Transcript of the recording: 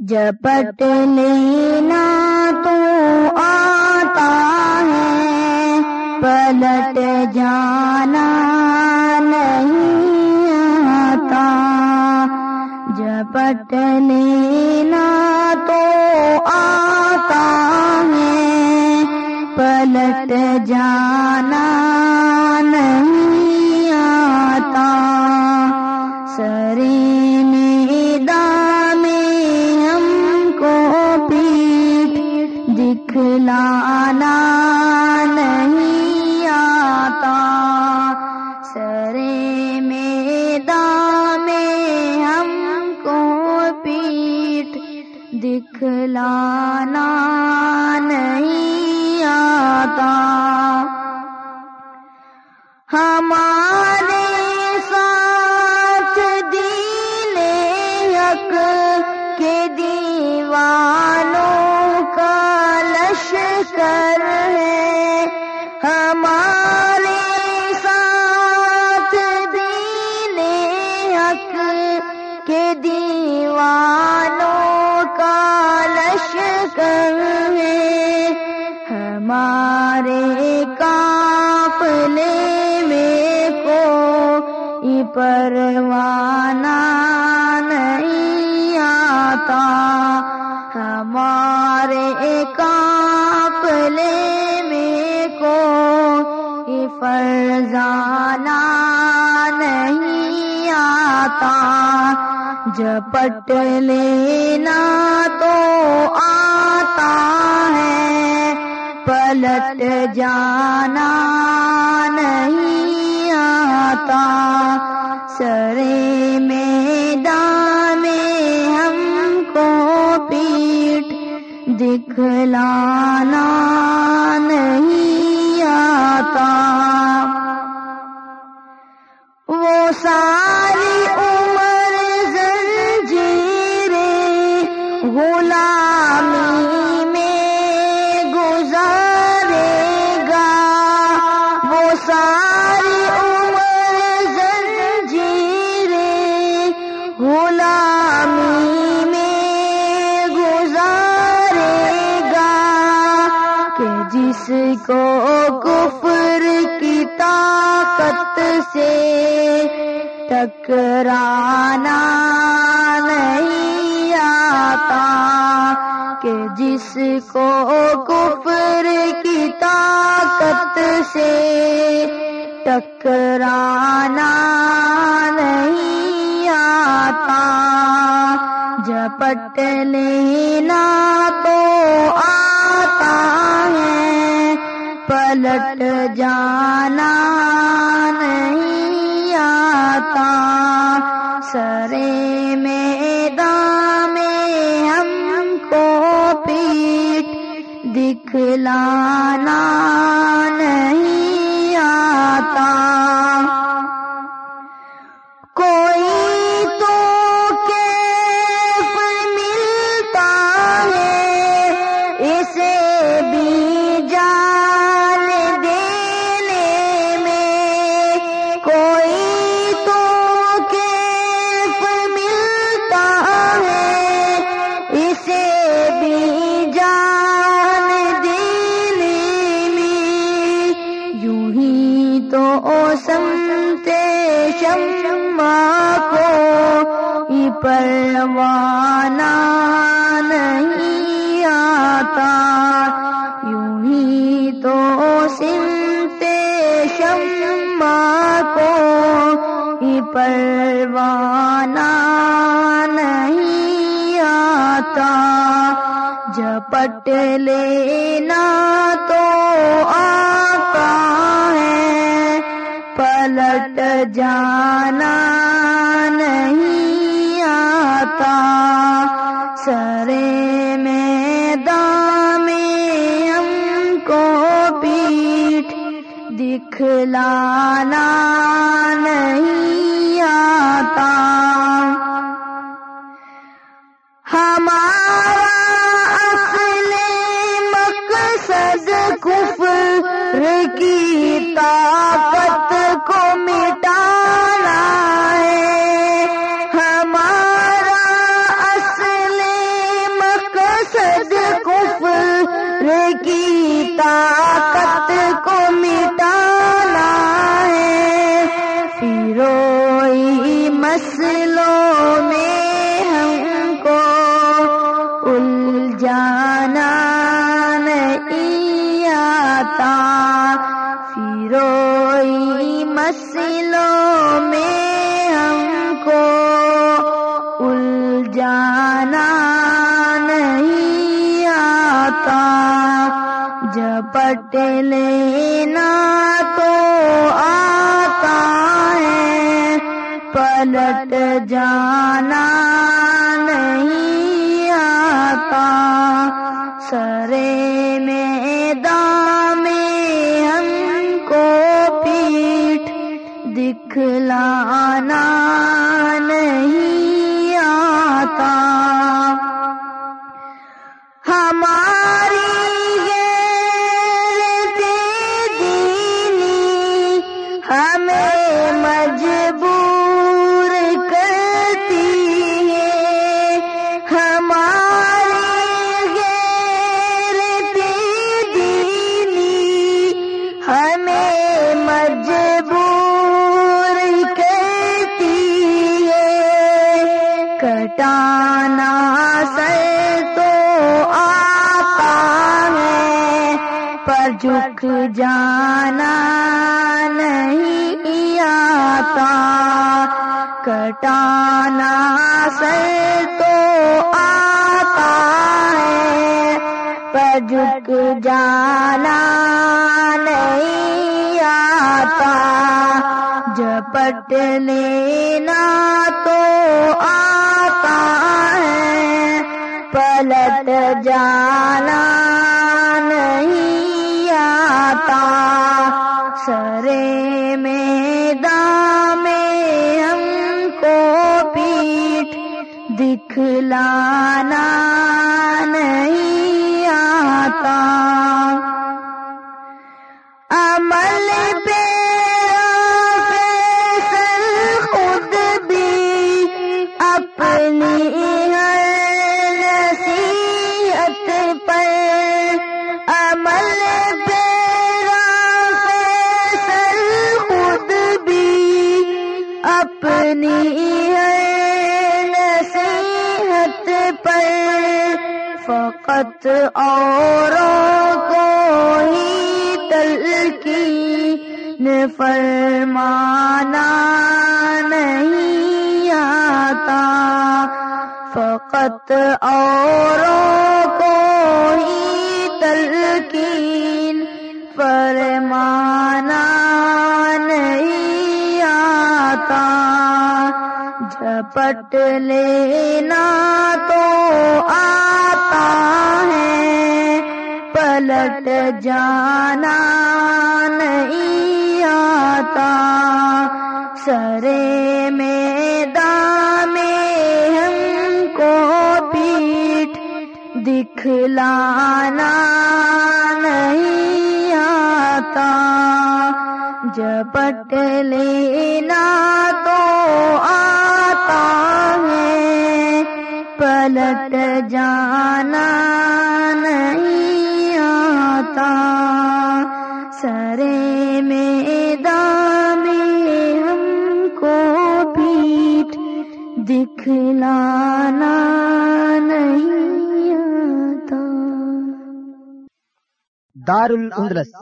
جپٹ لینا تو آتا ہے پلٹ جانا نہیں آتا۔ جپٹ لینا دکھلانا نہیں آتا۔ سرے میدان میں ہم کو پیٹ دکھلانا پروانہ نہیں آتا۔ ہمارے کافلے میں کوئی فرزانہ نہیں آتا۔ جپٹ لینا تو آتا ہے۔ پلٹ جانا نہیں آتا۔ سرے میدان میں ہم کو پیٹ دکھلانا نہیں آتا۔ وہ ساری عمر زنجیریں غلامی کو کفر کی طاقت سے ٹکرانا نہیں آتا کہ جس کو کفر کی طاقت سے ٹکرانا نہیں آتا جپٹ لینا پلٹ جانا پروانہ نہیں آتا۔ یوں ہی تو سمتے شمع کو یہ پروانہ نہیں آتا۔ جپٹ لینا تو آتا ہے، پلٹ جانا آتا سرے میدان میں ہم کو پیٹ دکھلانا نہیں آتا۔ میں ہم کو نہیں آتا۔ جپٹ لینا تو آتا ہے۔ پلٹ جانا نہیں آتا۔ سرے میدان کھلانا پر جھک جانا نہیں آتا۔ کٹانا سر تو آتا ہے۔ پر جھک جانا نہیں آتا۔ جپٹ لینا تو آتا ہے۔ پلٹ جانا دکھلانا نہیں آتا۔ عمل پہ خود بھی اپنی ہر نصیحت پر۔ عمل پہ فیصل خود بھی اپنی پر فقط اوروں کو ہی تلقین فرمانا نہیں آتا۔ فقط اوروں کو ہی جھپٹ لینا تو آتا ہے۔ پلٹ جانا نہیں آتا۔ سرے میں میں ہم کو پیٹ دکھلانا نہیں آتا۔ جپٹ لینا سرے میدان میں ہم کو پیٹ دکھلانا نہیں آتا۔ دار الاندلس